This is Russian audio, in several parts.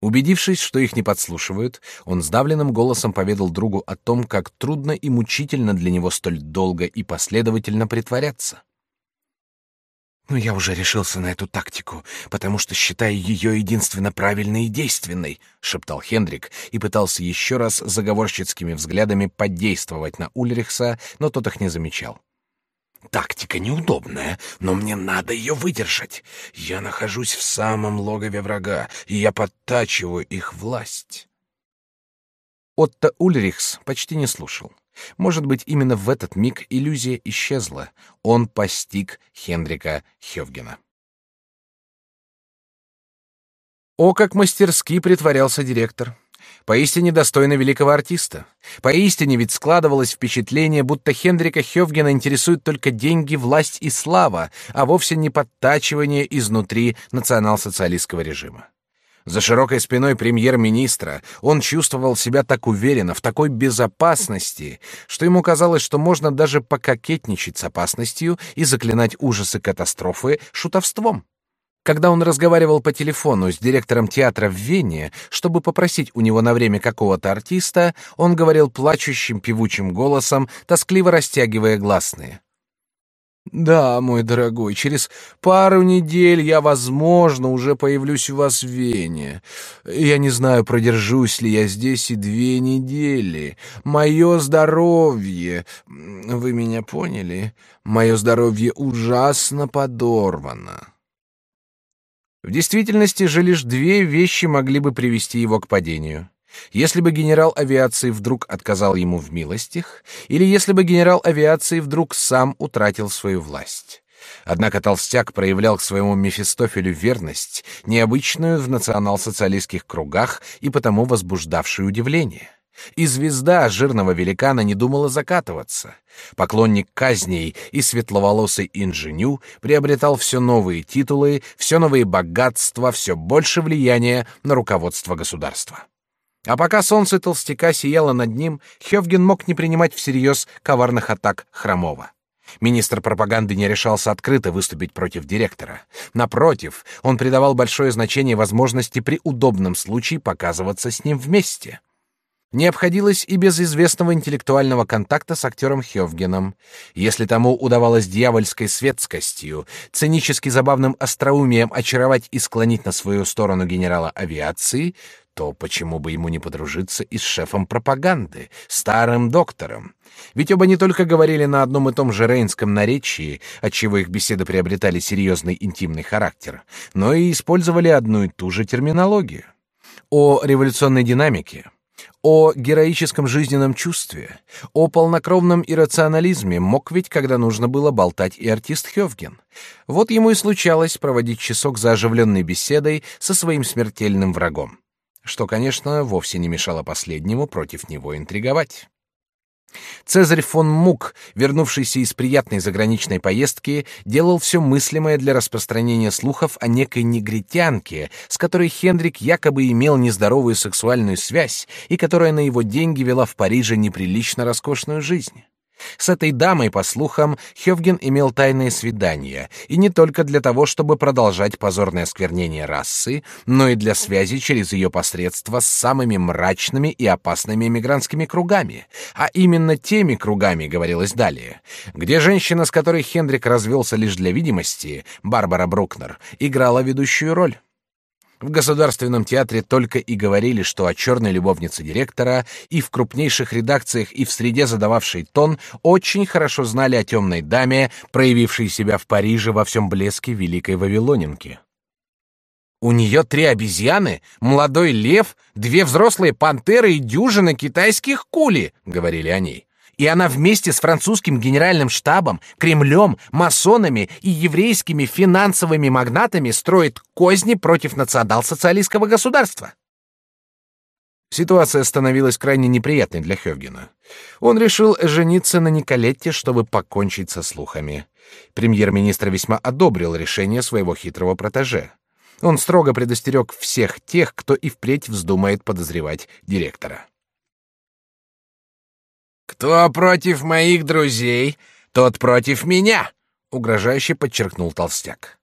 Убедившись, что их не подслушивают, он сдавленным голосом поведал другу о том, как трудно и мучительно для него столь долго и последовательно притворяться. «Но я уже решился на эту тактику, потому что считаю ее единственно правильной и действенной», — шептал Хендрик и пытался еще раз заговорщицкими взглядами подействовать на Ульрихса, но тот их не замечал. Тактика неудобная, но мне надо ее выдержать. Я нахожусь в самом логове врага, и я подтачиваю их власть. Отто Ульрихс почти не слушал. Может быть, именно в этот миг иллюзия исчезла. Он постиг Хендрика Хевгена. О, как мастерски притворялся директор! Поистине достойно великого артиста. Поистине ведь складывалось впечатление, будто Хендрика Хёвгена интересуют только деньги, власть и слава, а вовсе не подтачивание изнутри национал-социалистского режима. За широкой спиной премьер-министра он чувствовал себя так уверенно, в такой безопасности, что ему казалось, что можно даже пококетничать с опасностью и заклинать ужасы катастрофы шутовством. Когда он разговаривал по телефону с директором театра в Вене, чтобы попросить у него на время какого-то артиста, он говорил плачущим певучим голосом, тоскливо растягивая гласные. «Да, мой дорогой, через пару недель я, возможно, уже появлюсь у вас в Вене. Я не знаю, продержусь ли я здесь и две недели. Мое здоровье... Вы меня поняли? Мое здоровье ужасно подорвано». В действительности же лишь две вещи могли бы привести его к падению. Если бы генерал авиации вдруг отказал ему в милостях, или если бы генерал авиации вдруг сам утратил свою власть. Однако толстяк проявлял к своему Мефистофелю верность, необычную в национал-социалистских кругах и потому возбуждавшую удивление. И звезда жирного великана не думала закатываться. Поклонник казней и светловолосый инженю приобретал все новые титулы, все новые богатства, все больше влияния на руководство государства. А пока солнце толстяка сияло над ним, Хевген мог не принимать всерьез коварных атак Хромова. Министр пропаганды не решался открыто выступить против директора. Напротив, он придавал большое значение возможности при удобном случае показываться с ним вместе не обходилось и без известного интеллектуального контакта с актером Хёвгеном. Если тому удавалось дьявольской светскостью, цинически забавным остроумием очаровать и склонить на свою сторону генерала авиации, то почему бы ему не подружиться и с шефом пропаганды, старым доктором? Ведь оба не только говорили на одном и том же рейнском наречии, отчего их беседы приобретали серьезный интимный характер, но и использовали одну и ту же терминологию. О революционной динамике, о героическом жизненном чувстве, о полнокровном иррационализме мог ведь, когда нужно было, болтать и артист Хёвген. Вот ему и случалось проводить часок за оживленной беседой со своим смертельным врагом, что, конечно, вовсе не мешало последнему против него интриговать. Цезарь фон Мук, вернувшийся из приятной заграничной поездки, делал все мыслимое для распространения слухов о некой негритянке, с которой Хендрик якобы имел нездоровую сексуальную связь и которая на его деньги вела в Париже неприлично роскошную жизнь. С этой дамой, по слухам, Хёвген имел тайное свидание, и не только для того, чтобы продолжать позорное осквернение расы, но и для связи через ее посредство с самыми мрачными и опасными эмигрантскими кругами, а именно теми кругами, говорилось далее, где женщина, с которой Хендрик развелся лишь для видимости, Барбара Брукнер, играла ведущую роль. В Государственном театре только и говорили, что о черной любовнице директора, и в крупнейших редакциях, и в среде задававшей тон очень хорошо знали о темной даме, проявившей себя в Париже во всем блеске великой Вавилонинки. У нее три обезьяны, молодой лев, две взрослые пантеры и дюжина китайских кули, говорили о ней и она вместе с французским генеральным штабом, Кремлем, масонами и еврейскими финансовыми магнатами строит козни против национал-социалистского государства. Ситуация становилась крайне неприятной для Хёвгена. Он решил жениться на Николетте, чтобы покончить со слухами. Премьер-министр весьма одобрил решение своего хитрого протеже. Он строго предостерег всех тех, кто и впредь вздумает подозревать директора. Кто против моих друзей, тот против меня, угрожающе подчеркнул толстяк.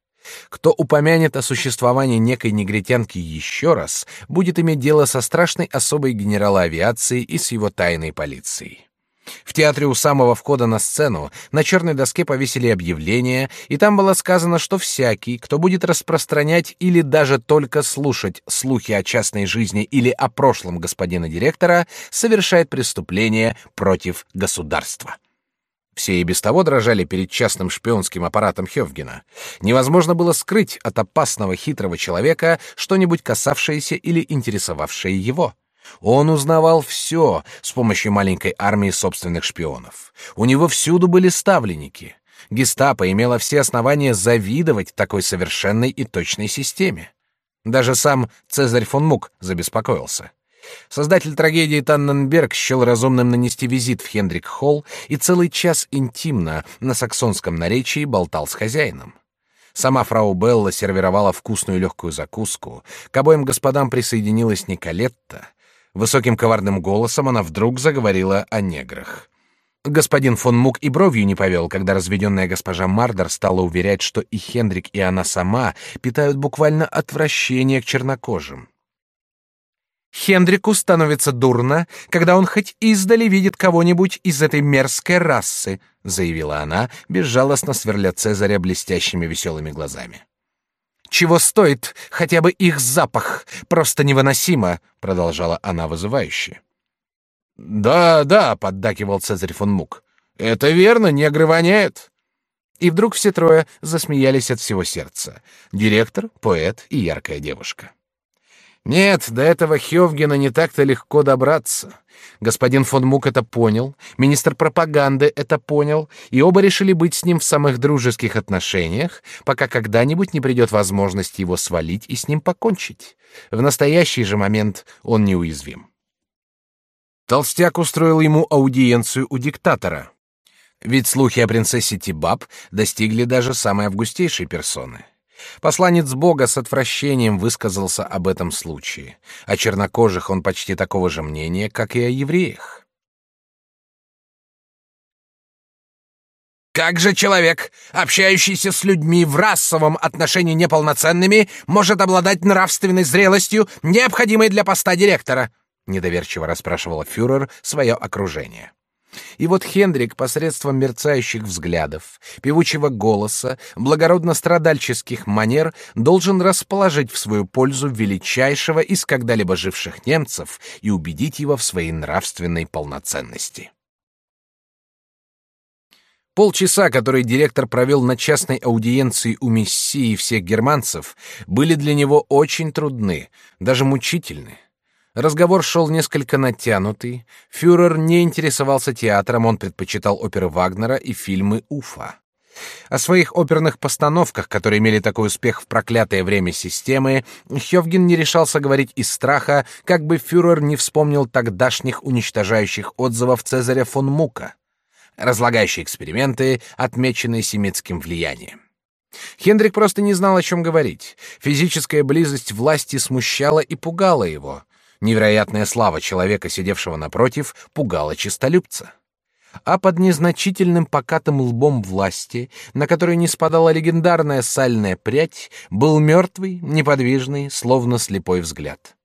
Кто упомянет о существовании некой негритянки еще раз, будет иметь дело со страшной особой генерала авиации и с его тайной полицией. В театре у самого входа на сцену на черной доске повесили объявление, и там было сказано, что всякий, кто будет распространять или даже только слушать слухи о частной жизни или о прошлом господина директора, совершает преступление против государства. Все и без того дрожали перед частным шпионским аппаратом Хёвгена. Невозможно было скрыть от опасного хитрого человека что-нибудь касавшееся или интересовавшее его. Он узнавал все с помощью маленькой армии собственных шпионов. У него всюду были ставленники. Гестапо имело все основания завидовать такой совершенной и точной системе. Даже сам Цезарь фон Мук забеспокоился. Создатель трагедии Танненберг счел разумным нанести визит в Хендрик-холл и целый час интимно на саксонском наречии болтал с хозяином. Сама фрау Белла сервировала вкусную легкую закуску. К обоим господам присоединилась Николетта. Высоким коварным голосом она вдруг заговорила о неграх. Господин фон Мук и бровью не повел, когда разведенная госпожа Мардер стала уверять, что и Хендрик, и она сама питают буквально отвращение к чернокожим. Хендрику становится дурно, когда он хоть издали видит кого-нибудь из этой мерзкой расы, заявила она, безжалостно сверля Цезаря блестящими веселыми глазами. Чего стоит хотя бы их запах, просто невыносимо, продолжала она вызывающе. Да, да, поддакивал Цезарь фон Мук. Это верно, негры воняют. И вдруг все трое засмеялись от всего сердца: директор, поэт и яркая девушка. Нет, до этого Хёвгена не так-то легко добраться. Господин фон Мук это понял, министр пропаганды это понял, и оба решили быть с ним в самых дружеских отношениях, пока когда-нибудь не придет возможность его свалить и с ним покончить. В настоящий же момент он неуязвим. Толстяк устроил ему аудиенцию у диктатора. Ведь слухи о принцессе Тибаб достигли даже самой августейшей персоны. Посланец Бога с отвращением высказался об этом случае. О чернокожих он почти такого же мнения, как и о евреях. Как же человек, общающийся с людьми в расовом отношении неполноценными, может обладать нравственной зрелостью, необходимой для поста директора? Недоверчиво расспрашивал фюрер свое окружение. И вот Хендрик посредством мерцающих взглядов, певучего голоса, благородно-страдальческих манер должен расположить в свою пользу величайшего из когда-либо живших немцев и убедить его в своей нравственной полноценности. Полчаса, которые директор провел на частной аудиенции у мессии всех германцев, были для него очень трудны, даже мучительны. Разговор шел несколько натянутый. Фюрер не интересовался театром, он предпочитал оперы Вагнера и фильмы Уфа. О своих оперных постановках, которые имели такой успех в проклятое время системы, Хёвген не решался говорить из страха, как бы фюрер не вспомнил тогдашних уничтожающих отзывов Цезаря фон Мука, разлагающие эксперименты, отмеченные семитским влиянием. Хендрик просто не знал, о чем говорить. Физическая близость власти смущала и пугала его. Невероятная слава человека, сидевшего напротив, пугала чистолюбца. А под незначительным покатым лбом власти, на который не спадала легендарная сальная прядь, был мертвый, неподвижный, словно слепой взгляд.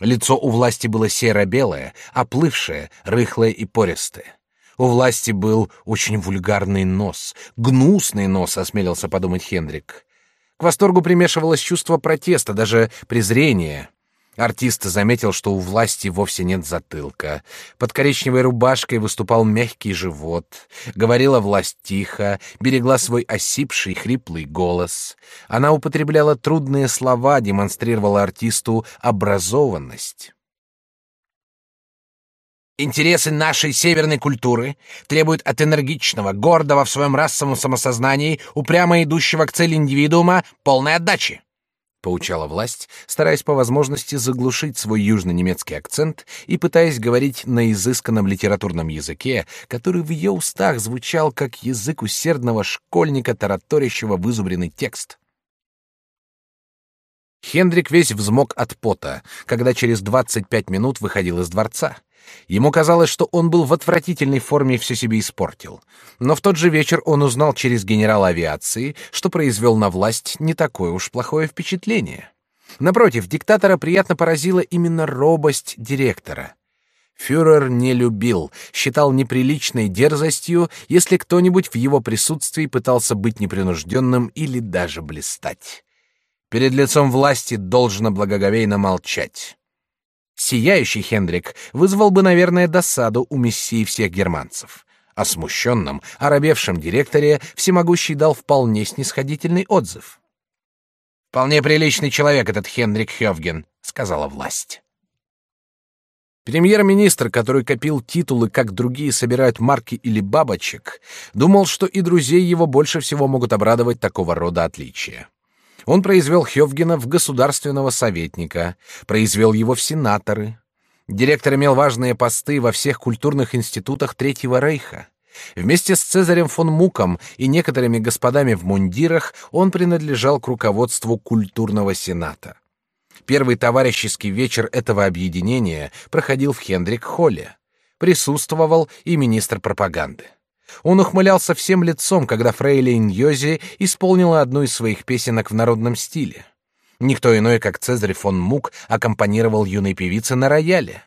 Лицо у власти было серо-белое, оплывшее, рыхлое и пористое. У власти был очень вульгарный нос, гнусный нос, осмелился подумать Хендрик. К восторгу примешивалось чувство протеста, даже презрения. Артист заметил, что у власти вовсе нет затылка. Под коричневой рубашкой выступал мягкий живот. Говорила власть тихо, берегла свой осипший, хриплый голос. Она употребляла трудные слова, демонстрировала артисту образованность. Интересы нашей северной культуры требуют от энергичного, гордого в своем расовом самосознании, упрямо идущего к цели индивидуума полной отдачи поучала власть, стараясь по возможности заглушить свой южно-немецкий акцент и пытаясь говорить на изысканном литературном языке, который в ее устах звучал как язык усердного школьника, тараторящего вызубренный текст. Хендрик весь взмок от пота, когда через двадцать пять минут выходил из дворца. Ему казалось, что он был в отвратительной форме и все себе испортил. Но в тот же вечер он узнал через генерала авиации, что произвел на власть не такое уж плохое впечатление. Напротив, диктатора приятно поразила именно робость директора. Фюрер не любил, считал неприличной дерзостью, если кто-нибудь в его присутствии пытался быть непринужденным или даже блистать. Перед лицом власти должно благоговейно молчать. Сияющий Хендрик вызвал бы, наверное, досаду у мессии всех германцев. О смущенном, оробевшем директоре всемогущий дал вполне снисходительный отзыв. «Вполне приличный человек этот Хендрик Хёвген», — сказала власть. Премьер-министр, который копил титулы, как другие собирают марки или бабочек, думал, что и друзей его больше всего могут обрадовать такого рода отличия. Он произвел Хёвгена в государственного советника, произвел его в сенаторы. Директор имел важные посты во всех культурных институтах Третьего Рейха. Вместе с Цезарем фон Муком и некоторыми господами в мундирах он принадлежал к руководству культурного сената. Первый товарищеский вечер этого объединения проходил в Хендрик-холле. Присутствовал и министр пропаганды. Он ухмылялся всем лицом, когда фрейлин Йози исполнила одну из своих песенок в народном стиле. Никто иной, как Цезарь фон Мук, аккомпанировал юной певице на рояле.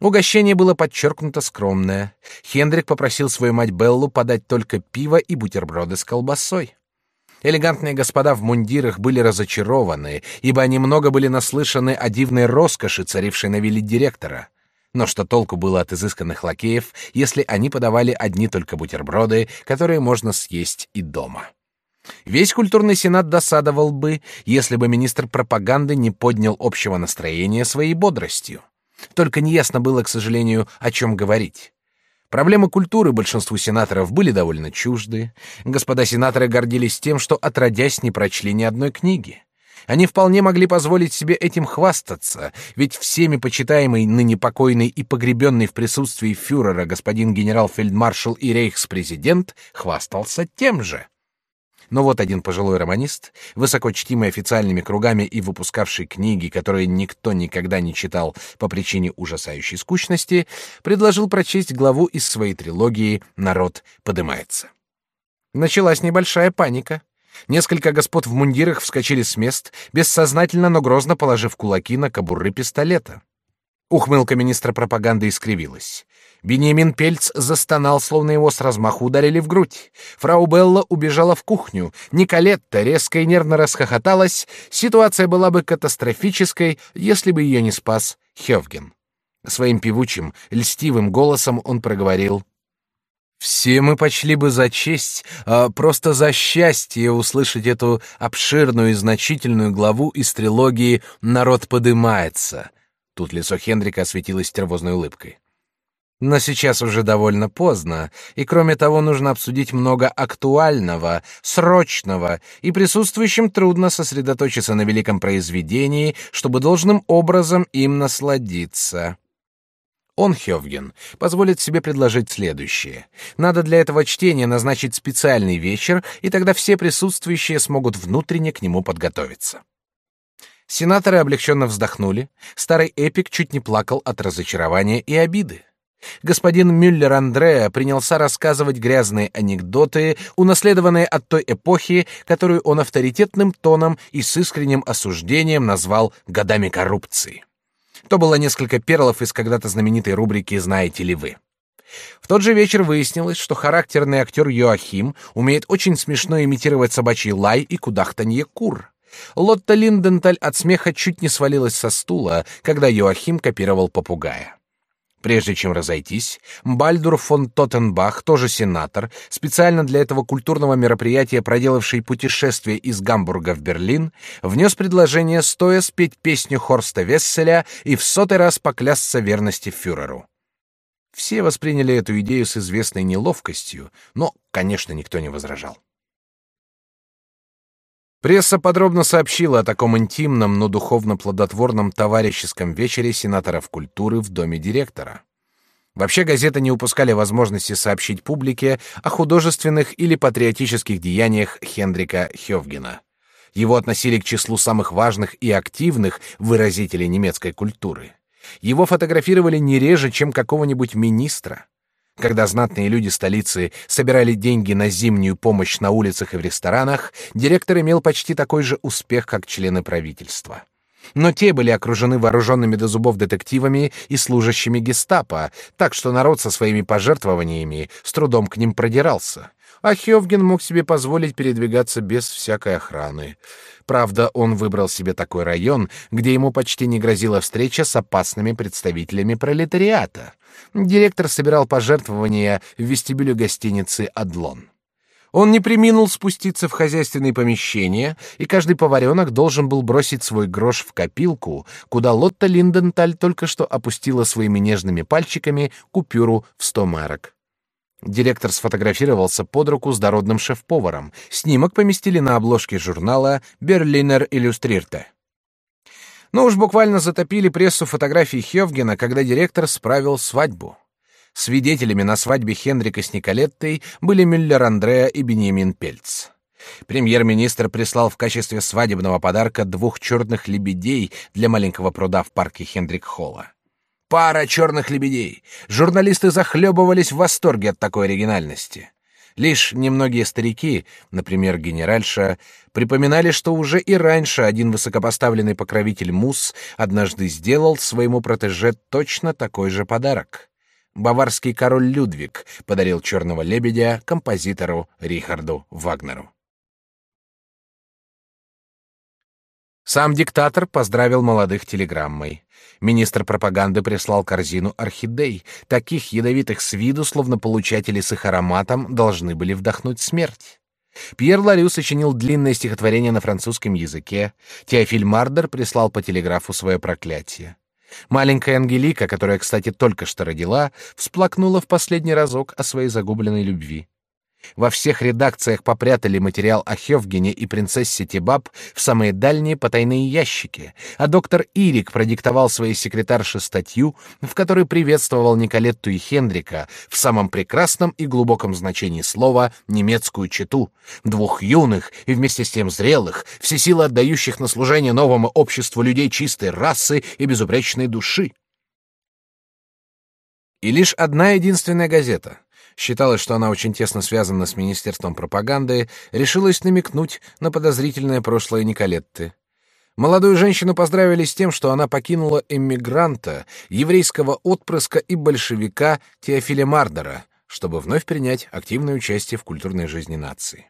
Угощение было подчеркнуто скромное. Хендрик попросил свою мать Беллу подать только пиво и бутерброды с колбасой. Элегантные господа в мундирах были разочарованы, ибо они много были наслышаны о дивной роскоши, царившей на вилле директора. Но что толку было от изысканных лакеев, если они подавали одни только бутерброды, которые можно съесть и дома? Весь культурный сенат досадовал бы, если бы министр пропаганды не поднял общего настроения своей бодростью. Только неясно было, к сожалению, о чем говорить. Проблемы культуры большинству сенаторов были довольно чужды. Господа сенаторы гордились тем, что отродясь не прочли ни одной книги. Они вполне могли позволить себе этим хвастаться, ведь всеми почитаемый ныне покойный и погребенный в присутствии фюрера господин генерал-фельдмаршал и рейхспрезидент хвастался тем же. Но вот один пожилой романист, высоко чтимый официальными кругами и выпускавший книги, которые никто никогда не читал по причине ужасающей скучности, предложил прочесть главу из своей трилогии «Народ подымается». Началась небольшая паника. Несколько господ в мундирах вскочили с мест, бессознательно, но грозно положив кулаки на кобуры пистолета. Ухмылка министра пропаганды искривилась. Бенемин Пельц застонал, словно его с размаху ударили в грудь. Фрау Белла убежала в кухню. Николетта резко и нервно расхохоталась. Ситуация была бы катастрофической, если бы ее не спас Хёвген. Своим певучим, льстивым голосом он проговорил — все мы почли бы за честь, а просто за счастье услышать эту обширную и значительную главу из трилогии «Народ подымается». Тут лицо Хендрика осветилось тервозной улыбкой. Но сейчас уже довольно поздно, и кроме того нужно обсудить много актуального, срочного, и присутствующим трудно сосредоточиться на великом произведении, чтобы должным образом им насладиться. Он, Хёвген, позволит себе предложить следующее. Надо для этого чтения назначить специальный вечер, и тогда все присутствующие смогут внутренне к нему подготовиться. Сенаторы облегченно вздохнули. Старый эпик чуть не плакал от разочарования и обиды. Господин Мюллер Андреа принялся рассказывать грязные анекдоты, унаследованные от той эпохи, которую он авторитетным тоном и с искренним осуждением назвал «годами коррупции». То было несколько перлов из когда-то знаменитой рубрики «Знаете ли вы?». В тот же вечер выяснилось, что характерный актер Йоахим умеет очень смешно имитировать собачий лай и кудахтанье кур. Лотта Линденталь от смеха чуть не свалилась со стула, когда Йоахим копировал попугая. Прежде чем разойтись, Бальдур фон Тоттенбах, тоже сенатор, специально для этого культурного мероприятия, проделавший путешествие из Гамбурга в Берлин, внес предложение стоя спеть песню Хорста Весселя и в сотый раз поклясться верности фюреру. Все восприняли эту идею с известной неловкостью, но, конечно, никто не возражал. Пресса подробно сообщила о таком интимном, но духовно плодотворном товарищеском вечере сенаторов культуры в доме директора. Вообще газеты не упускали возможности сообщить публике о художественных или патриотических деяниях Хендрика Хёвгена. Его относили к числу самых важных и активных выразителей немецкой культуры. Его фотографировали не реже, чем какого-нибудь министра. Когда знатные люди столицы собирали деньги на зимнюю помощь на улицах и в ресторанах, директор имел почти такой же успех, как члены правительства. Но те были окружены вооруженными до зубов детективами и служащими гестапо, так что народ со своими пожертвованиями с трудом к ним продирался. А Хёвген мог себе позволить передвигаться без всякой охраны. Правда, он выбрал себе такой район, где ему почти не грозила встреча с опасными представителями пролетариата. Директор собирал пожертвования в вестибюле гостиницы «Адлон». Он не преминул спуститься в хозяйственные помещения, и каждый поваренок должен был бросить свой грош в копилку, куда Лотта Линденталь только что опустила своими нежными пальчиками купюру в сто марок. Директор сфотографировался под руку с дородным шеф-поваром. Снимок поместили на обложке журнала «Берлинер Иллюстрирте». Но уж буквально затопили прессу фотографии Хёвгена, когда директор справил свадьбу. Свидетелями на свадьбе Хенрика с Николеттой были Мюллер Андреа и Беньямин Пельц. Премьер-министр прислал в качестве свадебного подарка двух черных лебедей для маленького пруда в парке Хендрик-Холла. Пара черных лебедей. Журналисты захлебывались в восторге от такой оригинальности. Лишь немногие старики, например, генеральша, припоминали, что уже и раньше один высокопоставленный покровитель Мус однажды сделал своему протеже точно такой же подарок. Баварский король Людвиг подарил черного лебедя композитору Рихарду Вагнеру. Сам диктатор поздравил молодых телеграммой. Министр пропаганды прислал корзину орхидей, таких ядовитых с виду, словно получатели с их ароматом должны были вдохнуть смерть. Пьер Ларю сочинил длинное стихотворение на французском языке. Теофиль Мардер прислал по телеграфу свое проклятие. Маленькая Ангелика, которая, кстати, только что родила, всплакнула в последний разок о своей загубленной любви. Во всех редакциях попрятали материал о Хёвгене и принцессе Тибаб в самые дальние потайные ящики, а доктор Ирик продиктовал своей секретарше статью, в которой приветствовал Николетту и Хендрика в самом прекрасном и глубоком значении слова немецкую чету, двух юных и вместе с тем зрелых, все силы отдающих на служение новому обществу людей чистой расы и безупречной души. И лишь одна единственная газета — считалось, что она очень тесно связана с Министерством пропаганды, решилась намекнуть на подозрительное прошлое Николетты. Молодую женщину поздравили с тем, что она покинула эмигранта, еврейского отпрыска и большевика Теофиля Мардера, чтобы вновь принять активное участие в культурной жизни нации.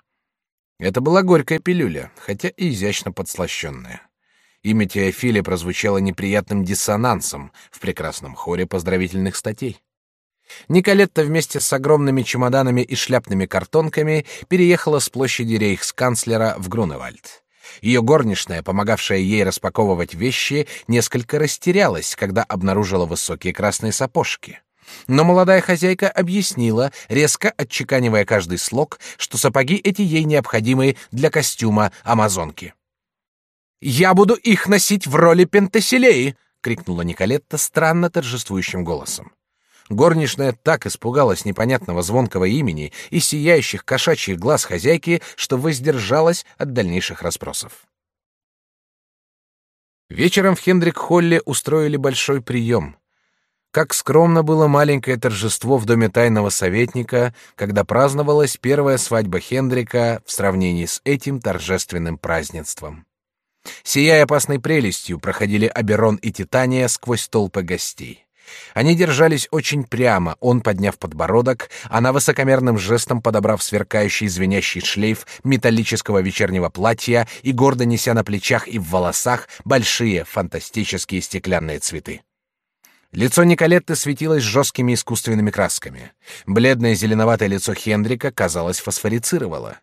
Это была горькая пилюля, хотя и изящно подслащенная. Имя Теофиля прозвучало неприятным диссонансом в прекрасном хоре поздравительных статей. Николетта вместе с огромными чемоданами и шляпными картонками переехала с площади рейхсканцлера в Груневальд. Ее горничная, помогавшая ей распаковывать вещи, несколько растерялась, когда обнаружила высокие красные сапожки. Но молодая хозяйка объяснила, резко отчеканивая каждый слог, что сапоги эти ей необходимы для костюма амазонки. «Я буду их носить в роли пентаселеи!» — крикнула Николетта странно торжествующим голосом. Горничная так испугалась непонятного звонкого имени и сияющих кошачьих глаз хозяйки, что воздержалась от дальнейших расспросов. Вечером в Хендрик-Холле устроили большой прием. Как скромно было маленькое торжество в доме тайного советника, когда праздновалась первая свадьба Хендрика в сравнении с этим торжественным празднеством. Сияя опасной прелестью, проходили Аберон и Титания сквозь толпы гостей. Они держались очень прямо, он подняв подбородок, она высокомерным жестом подобрав сверкающий звенящий шлейф металлического вечернего платья и гордо неся на плечах и в волосах большие фантастические стеклянные цветы. Лицо Николетты светилось жесткими искусственными красками. Бледное зеленоватое лицо Хендрика, казалось, фосфорицировало.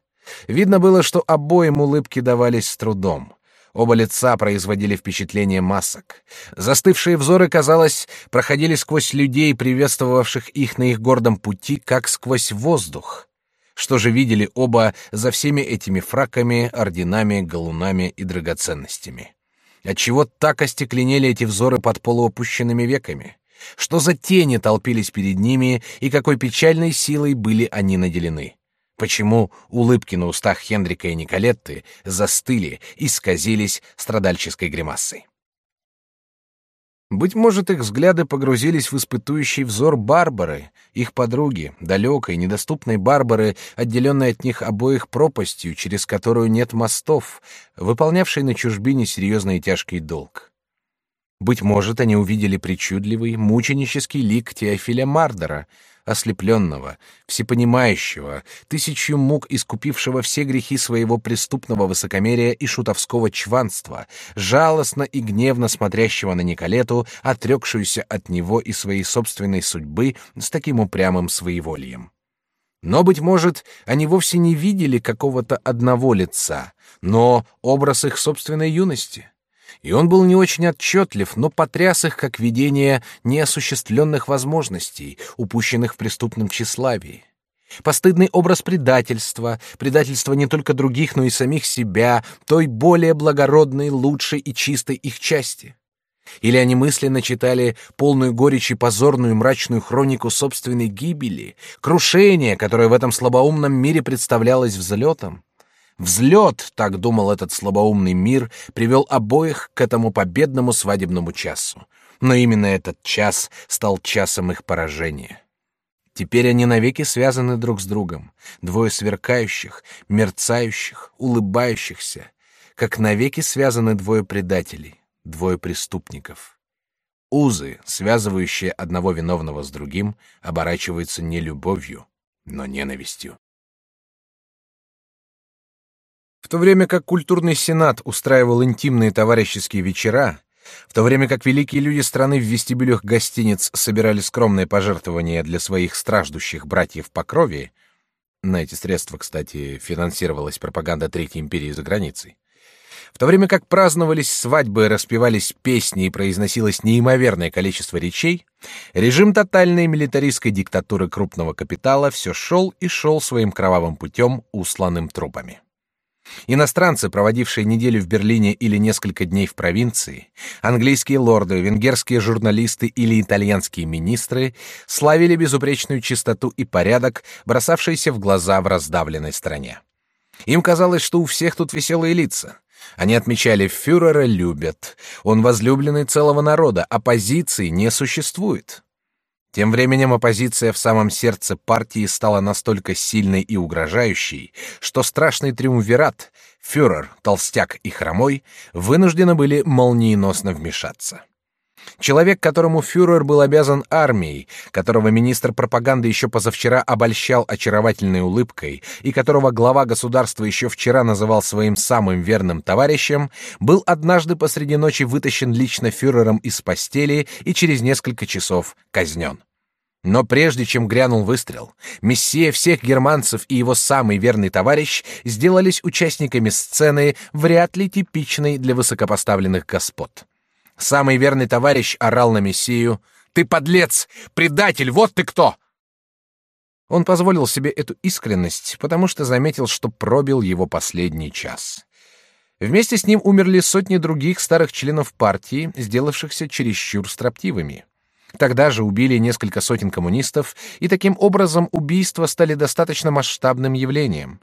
Видно было, что обоим улыбки давались с трудом. Оба лица производили впечатление масок. Застывшие взоры, казалось, проходили сквозь людей, приветствовавших их на их гордом пути, как сквозь воздух. Что же видели оба за всеми этими фраками, орденами, галунами и драгоценностями? Отчего так остекленели эти взоры под полуопущенными веками? Что за тени толпились перед ними и какой печальной силой были они наделены? Почему улыбки на устах Хендрика и Николетты застыли и исказились страдальческой гримасой? Быть может, их взгляды погрузились в испытующий взор Барбары, их подруги, далекой, недоступной Барбары, отделенной от них обоих пропастью, через которую нет мостов, выполнявшей на чужбине серьезный и тяжкий долг. Быть может, они увидели причудливый, мученический лик Теофиля Мардера, ослепленного, всепонимающего, тысячу мук искупившего все грехи своего преступного высокомерия и шутовского чванства, жалостно и гневно смотрящего на Николету, отрекшуюся от него и своей собственной судьбы с таким упрямым своеволием. Но, быть может, они вовсе не видели какого-то одного лица, но образ их собственной юности и он был не очень отчетлив, но потряс их как видение неосуществленных возможностей, упущенных в преступном тщеславии. Постыдный образ предательства, предательства не только других, но и самих себя, той более благородной, лучшей и чистой их части. Или они мысленно читали полную горечи позорную мрачную хронику собственной гибели, крушения, которое в этом слабоумном мире представлялось взлетом. Взлет, так думал этот слабоумный мир, привел обоих к этому победному свадебному часу. Но именно этот час стал часом их поражения. Теперь они навеки связаны друг с другом, двое сверкающих, мерцающих, улыбающихся, как навеки связаны двое предателей, двое преступников. Узы, связывающие одного виновного с другим, оборачиваются не любовью, но ненавистью. В то время как культурный сенат устраивал интимные товарищеские вечера, в то время как великие люди страны в вестибюлях гостиниц собирали скромные пожертвования для своих страждущих братьев по крови, на эти средства, кстати, финансировалась пропаганда Третьей империи за границей, в то время как праздновались свадьбы, распевались песни и произносилось неимоверное количество речей, режим тотальной милитаристской диктатуры крупного капитала все шел и шел своим кровавым путем, усланным трупами. Иностранцы, проводившие неделю в Берлине или несколько дней в провинции, английские лорды, венгерские журналисты или итальянские министры славили безупречную чистоту и порядок, бросавшиеся в глаза в раздавленной стране. Им казалось, что у всех тут веселые лица. Они отмечали, фюрера любят, он возлюбленный целого народа, оппозиции не существует. Тем временем оппозиция в самом сердце партии стала настолько сильной и угрожающей, что страшный триумвират, фюрер, толстяк и хромой, вынуждены были молниеносно вмешаться. Человек, которому фюрер был обязан армией, которого министр пропаганды еще позавчера обольщал очаровательной улыбкой и которого глава государства еще вчера называл своим самым верным товарищем, был однажды посреди ночи вытащен лично фюрером из постели и через несколько часов казнен. Но прежде чем грянул выстрел, мессия всех германцев и его самый верный товарищ сделались участниками сцены, вряд ли типичной для высокопоставленных господ. Самый верный товарищ орал на Мессию «Ты подлец! Предатель! Вот ты кто!» Он позволил себе эту искренность, потому что заметил, что пробил его последний час. Вместе с ним умерли сотни других старых членов партии, сделавшихся чересчур строптивыми. Тогда же убили несколько сотен коммунистов, и таким образом убийства стали достаточно масштабным явлением.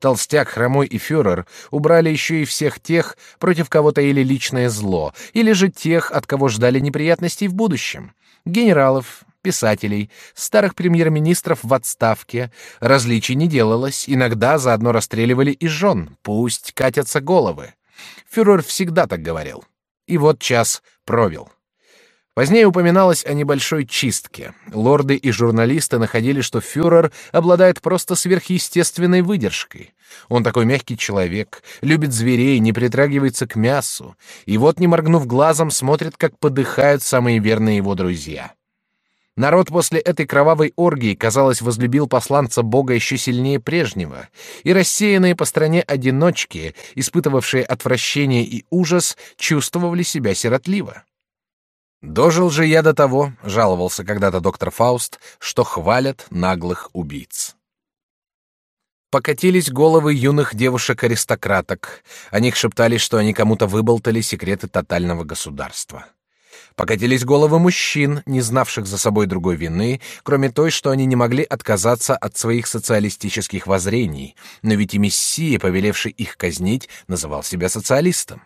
Толстяк, Хромой и Фюрер убрали еще и всех тех, против кого таили личное зло, или же тех, от кого ждали неприятностей в будущем. Генералов, писателей, старых премьер-министров в отставке. Различий не делалось, иногда заодно расстреливали и жен, пусть катятся головы. Фюрер всегда так говорил. И вот час провел. Позднее упоминалось о небольшой чистке. Лорды и журналисты находили, что фюрер обладает просто сверхъестественной выдержкой. Он такой мягкий человек, любит зверей, не притрагивается к мясу, и вот, не моргнув глазом, смотрит, как подыхают самые верные его друзья. Народ после этой кровавой оргии, казалось, возлюбил посланца Бога еще сильнее прежнего, и рассеянные по стране одиночки, испытывавшие отвращение и ужас, чувствовали себя сиротливо. Дожил же я до того, жаловался когда-то доктор Фауст, что хвалят наглых убийц. Покатились головы юных девушек-аристократок. О них шептались, что они кому-то выболтали секреты тотального государства. Покатились головы мужчин, не знавших за собой другой вины, кроме той, что они не могли отказаться от своих социалистических воззрений, но ведь и мессия, повелевший их казнить, называл себя социалистом.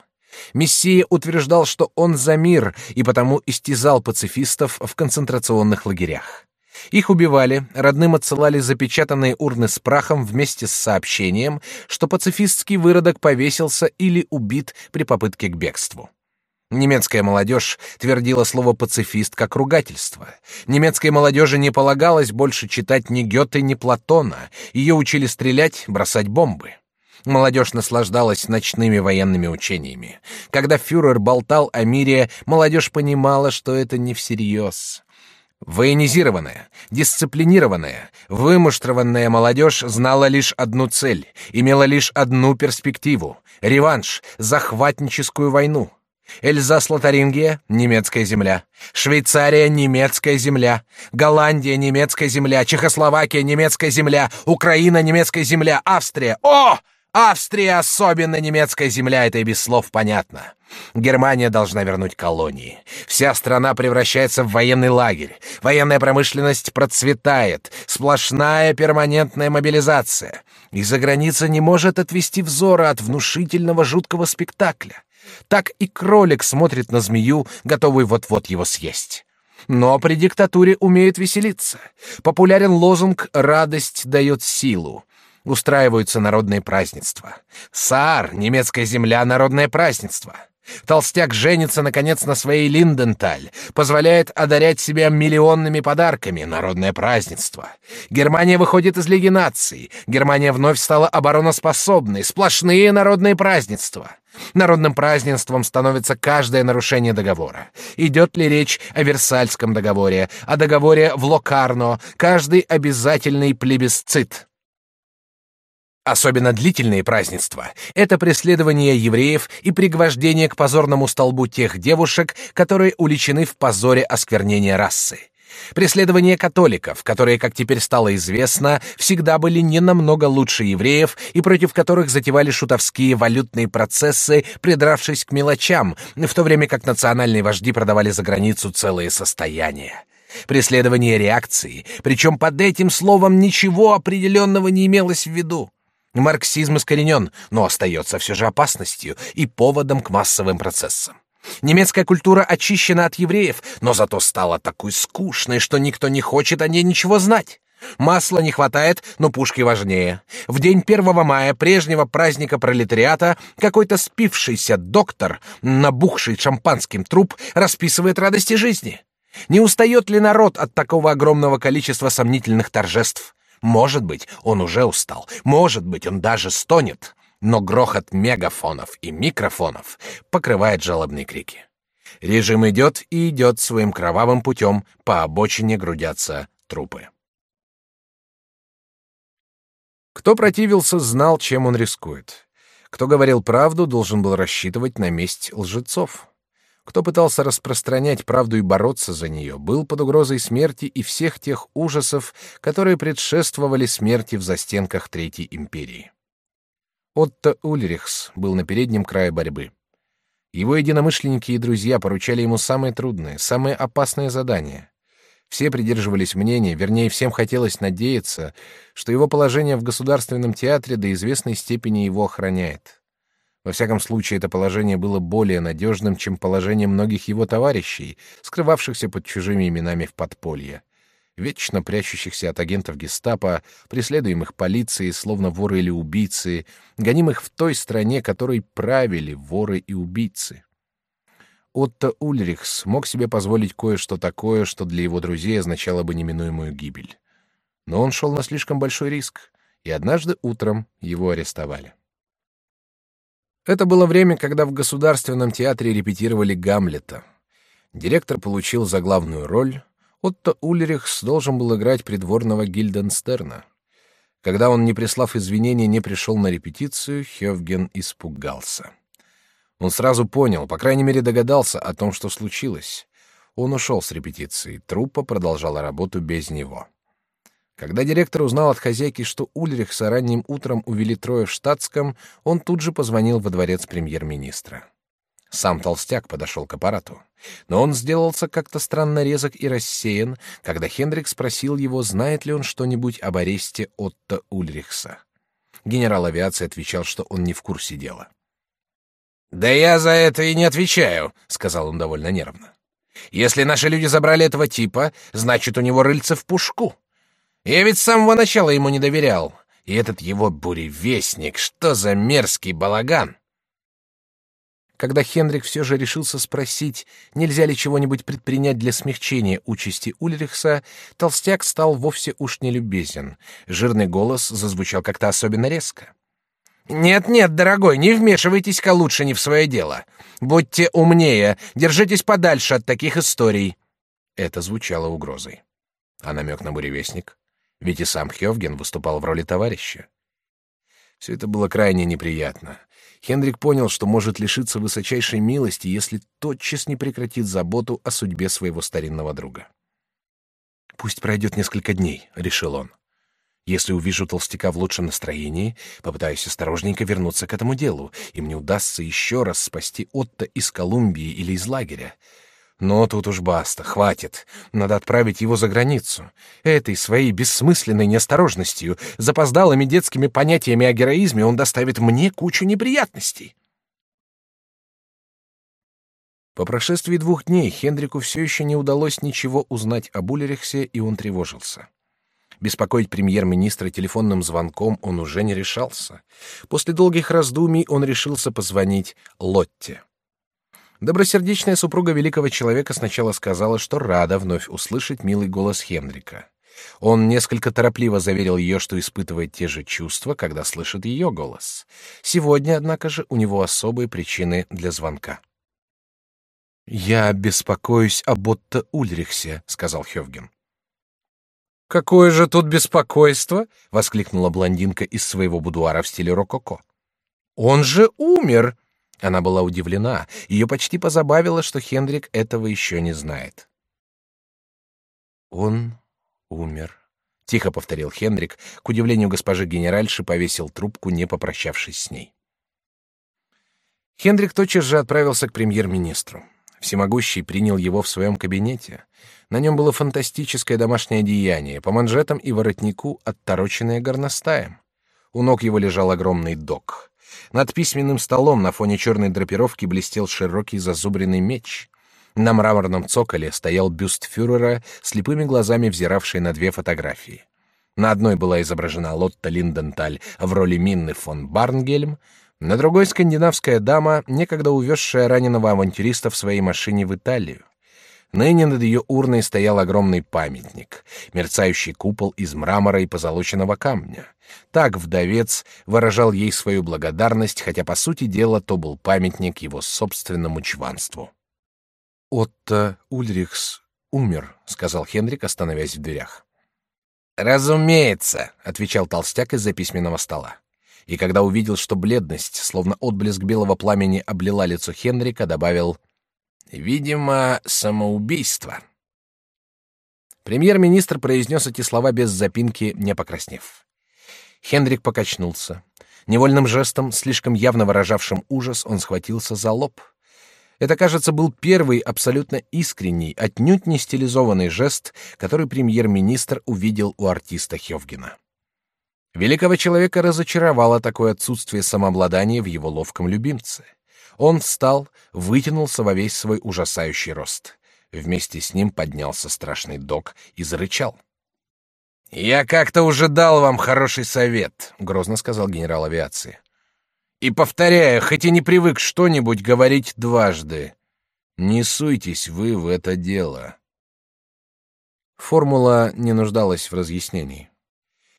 Мессия утверждал, что он за мир, и потому истязал пацифистов в концентрационных лагерях. Их убивали, родным отсылали запечатанные урны с прахом вместе с сообщением, что пацифистский выродок повесился или убит при попытке к бегству. Немецкая молодежь твердила слово «пацифист» как ругательство. Немецкой молодежи не полагалось больше читать ни Гёте, ни Платона. Ее учили стрелять, бросать бомбы. Молодежь наслаждалась ночными военными учениями. Когда фюрер болтал о мире, молодежь понимала, что это не всерьез. Военизированная, дисциплинированная, вымуштрованная молодежь знала лишь одну цель, имела лишь одну перспективу — реванш, захватническую войну. Эльзас-Лотарингия — немецкая земля. Швейцария — немецкая земля. Голландия — немецкая земля. Чехословакия — немецкая земля. Украина — немецкая земля. Австрия — о! Австрия особенно немецкая земля, это и без слов понятно. Германия должна вернуть колонии. Вся страна превращается в военный лагерь. Военная промышленность процветает. Сплошная перманентная мобилизация. И за граница не может отвести взора от внушительного жуткого спектакля. Так и кролик смотрит на змею, готовый вот-вот его съесть. Но при диктатуре умеют веселиться. Популярен лозунг «радость дает силу» устраиваются народные празднества. Саар, немецкая земля, народное празднество. Толстяк женится, наконец, на своей Линденталь, позволяет одарять себя миллионными подарками, народное празднество. Германия выходит из Лиги наций, Германия вновь стала обороноспособной, сплошные народные празднества. Народным празднеством становится каждое нарушение договора. Идет ли речь о Версальском договоре, о договоре в Локарно, каждый обязательный плебисцит. Особенно длительные празднества — это преследование евреев и пригвождение к позорному столбу тех девушек, которые уличены в позоре осквернения расы. Преследование католиков, которые, как теперь стало известно, всегда были не намного лучше евреев и против которых затевали шутовские валютные процессы, придравшись к мелочам, в то время как национальные вожди продавали за границу целые состояния. Преследование реакции, причем под этим словом ничего определенного не имелось в виду. Марксизм искоренен, но остается все же опасностью и поводом к массовым процессам. Немецкая культура очищена от евреев, но зато стала такой скучной, что никто не хочет о ней ничего знать. Масла не хватает, но пушки важнее. В день 1 мая прежнего праздника пролетариата какой-то спившийся доктор, набухший шампанским труп, расписывает радости жизни. Не устает ли народ от такого огромного количества сомнительных торжеств? Может быть, он уже устал, может быть, он даже стонет, но грохот мегафонов и микрофонов покрывает жалобные крики. Режим идет и идет своим кровавым путем, по обочине грудятся трупы. Кто противился, знал, чем он рискует. Кто говорил правду, должен был рассчитывать на месть лжецов. Кто пытался распространять правду и бороться за нее, был под угрозой смерти и всех тех ужасов, которые предшествовали смерти в застенках Третьей империи. Отто Ульрихс был на переднем крае борьбы. Его единомышленники и друзья поручали ему самые трудные, самые опасные задания. Все придерживались мнения, вернее, всем хотелось надеяться, что его положение в государственном театре до известной степени его охраняет. Во всяком случае, это положение было более надежным, чем положение многих его товарищей, скрывавшихся под чужими именами в подполье, вечно прячущихся от агентов гестапо, преследуемых полицией, словно воры или убийцы, гонимых в той стране, которой правили воры и убийцы. Отто Ульрихс мог себе позволить кое-что такое, что для его друзей означало бы неминуемую гибель. Но он шел на слишком большой риск, и однажды утром его арестовали. Это было время, когда в Государственном театре репетировали Гамлета. Директор получил заглавную роль. Отто Ульрихс должен был играть придворного Гильденстерна. Когда он, не прислав извинения, не пришел на репетицию, Хёвген испугался. Он сразу понял, по крайней мере догадался о том, что случилось. Он ушел с репетиции, труппа продолжала работу без него. Когда директор узнал от хозяйки, что Ульрихса ранним утром увели трое в штатском, он тут же позвонил во дворец премьер-министра. Сам толстяк подошел к аппарату, но он сделался как-то странно резок и рассеян, когда Хендрик спросил его, знает ли он что-нибудь об аресте Отто Ульрихса. Генерал авиации отвечал, что он не в курсе дела. Да я за это и не отвечаю, сказал он довольно нервно. Если наши люди забрали этого типа, значит у него рыльце в пушку. Я ведь с самого начала ему не доверял. И этот его буревестник, что за мерзкий балаган! Когда Хендрик все же решился спросить, нельзя ли чего-нибудь предпринять для смягчения участи Ульрихса, толстяк стал вовсе уж не любезен. Жирный голос зазвучал как-то особенно резко. «Нет-нет, дорогой, не вмешивайтесь-ка лучше не в свое дело. Будьте умнее, держитесь подальше от таких историй». Это звучало угрозой. А намек на буревестник? Ведь и сам Хёвген выступал в роли товарища. Все это было крайне неприятно. Хендрик понял, что может лишиться высочайшей милости, если тотчас не прекратит заботу о судьбе своего старинного друга. «Пусть пройдет несколько дней», — решил он. «Если увижу толстяка в лучшем настроении, попытаюсь осторожненько вернуться к этому делу, и мне удастся еще раз спасти Отто из Колумбии или из лагеря. Но тут уж баста, хватит. Надо отправить его за границу. Этой своей бессмысленной неосторожностью, запоздалыми детскими понятиями о героизме он доставит мне кучу неприятностей. По прошествии двух дней Хендрику все еще не удалось ничего узнать об Улерихсе, и он тревожился. Беспокоить премьер-министра телефонным звонком он уже не решался. После долгих раздумий он решился позвонить Лотте. Добросердечная супруга великого человека сначала сказала, что рада вновь услышать милый голос Хендрика. Он несколько торопливо заверил ее, что испытывает те же чувства, когда слышит ее голос. Сегодня, однако же, у него особые причины для звонка. «Я беспокоюсь об Отто Ульрихсе», — сказал Хевген. «Какое же тут беспокойство!» — воскликнула блондинка из своего будуара в стиле рококо. «Он же умер!» Она была удивлена, ее почти позабавило, что Хендрик этого еще не знает. Он умер, тихо повторил Хендрик. К удивлению госпожи генеральши повесил трубку, не попрощавшись с ней. Хендрик тотчас же отправился к премьер-министру. Всемогущий принял его в своем кабинете. На нем было фантастическое домашнее одеяние, по манжетам и воротнику оттороченное горностаем. У ног его лежал огромный док. Над письменным столом на фоне черной драпировки блестел широкий зазубренный меч. На мраморном цоколе стоял бюст фюрера, слепыми глазами взиравший на две фотографии. На одной была изображена Лотта Линденталь в роли Минны фон Барнгельм, на другой — скандинавская дама, некогда увезшая раненого авантюриста в своей машине в Италию. Ныне над ее урной стоял огромный памятник, мерцающий купол из мрамора и позолоченного камня. Так вдовец выражал ей свою благодарность, хотя по сути дела то был памятник его собственному чванству. Отто Ульрихс умер, сказал Хенрик, остановясь в дверях. Разумеется, отвечал толстяк из-за письменного стола. И когда увидел, что бледность, словно отблеск белого пламени, облила лицо Хенрика, добавил: Видимо, самоубийство. Премьер-министр произнес эти слова без запинки, не покраснев. Хендрик покачнулся. Невольным жестом, слишком явно выражавшим ужас, он схватился за лоб. Это, кажется, был первый абсолютно искренний, отнюдь не стилизованный жест, который премьер-министр увидел у артиста Хёвгена. Великого человека разочаровало такое отсутствие самообладания в его ловком любимце. Он встал, вытянулся во весь свой ужасающий рост. Вместе с ним поднялся страшный док и зарычал. «Я как-то уже дал вам хороший совет», — грозно сказал генерал авиации. «И повторяю, хоть и не привык что-нибудь говорить дважды, не суйтесь вы в это дело». Формула не нуждалась в разъяснении.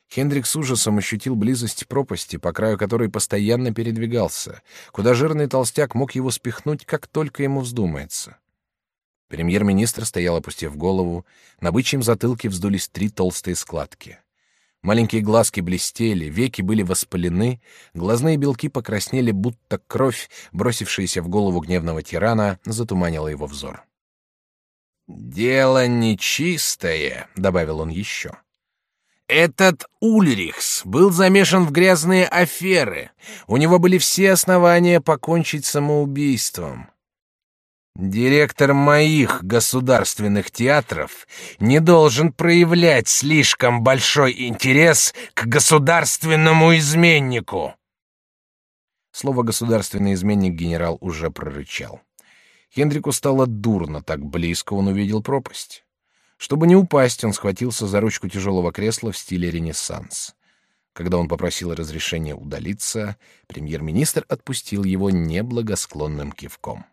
Хендрик с ужасом ощутил близость пропасти, по краю которой постоянно передвигался, куда жирный толстяк мог его спихнуть, как только ему вздумается. Премьер-министр стоял, опустив голову, на бычьем затылке вздулись три толстые складки. Маленькие глазки блестели, веки были воспалены, глазные белки покраснели, будто кровь, бросившаяся в голову гневного тирана, затуманила его взор. «Дело нечистое», — добавил он еще. Этот Ульрихс был замешан в грязные аферы. У него были все основания покончить самоубийством. Директор моих государственных театров не должен проявлять слишком большой интерес к государственному изменнику. Слово «государственный изменник» генерал уже прорычал. Хендрику стало дурно, так близко он увидел пропасть. Чтобы не упасть, он схватился за ручку тяжелого кресла в стиле Ренессанс. Когда он попросил разрешения удалиться, премьер-министр отпустил его неблагосклонным кивком.